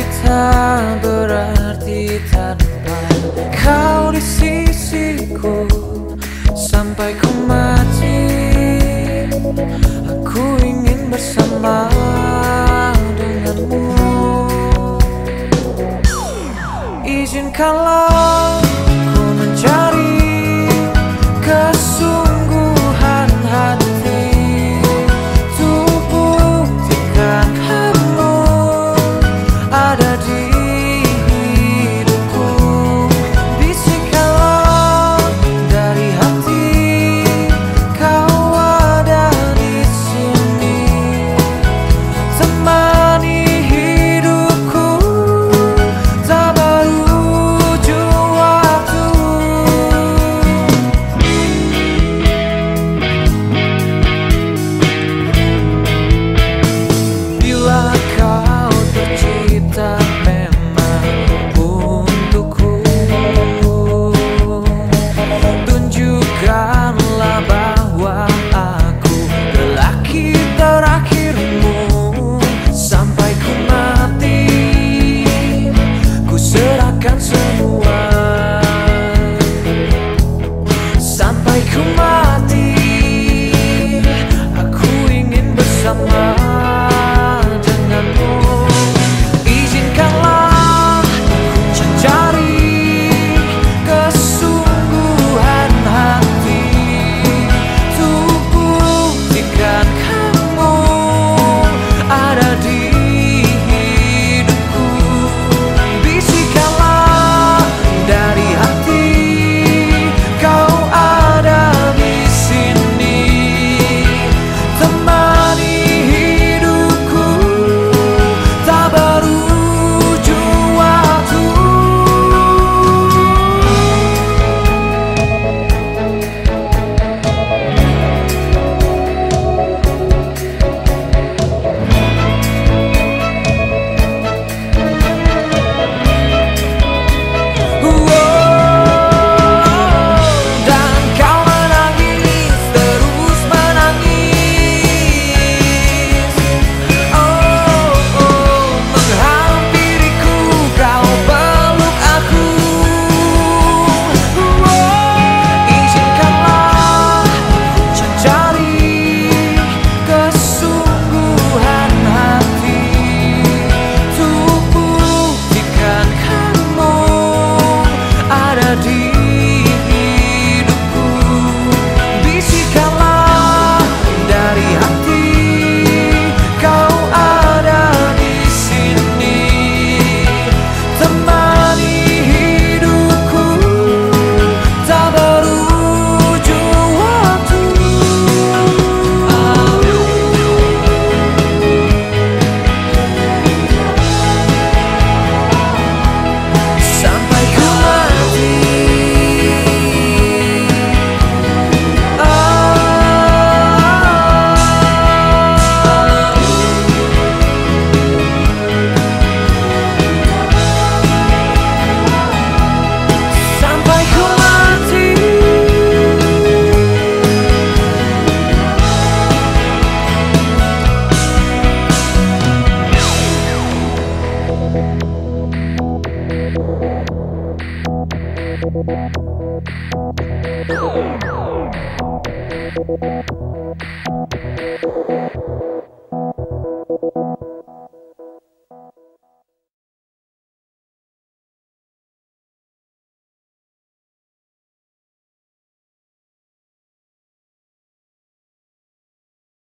kita berarti tanpa kau di sisiku sampai ku mati. Aku ingin bersama denganmu. Izinkanlah Oh!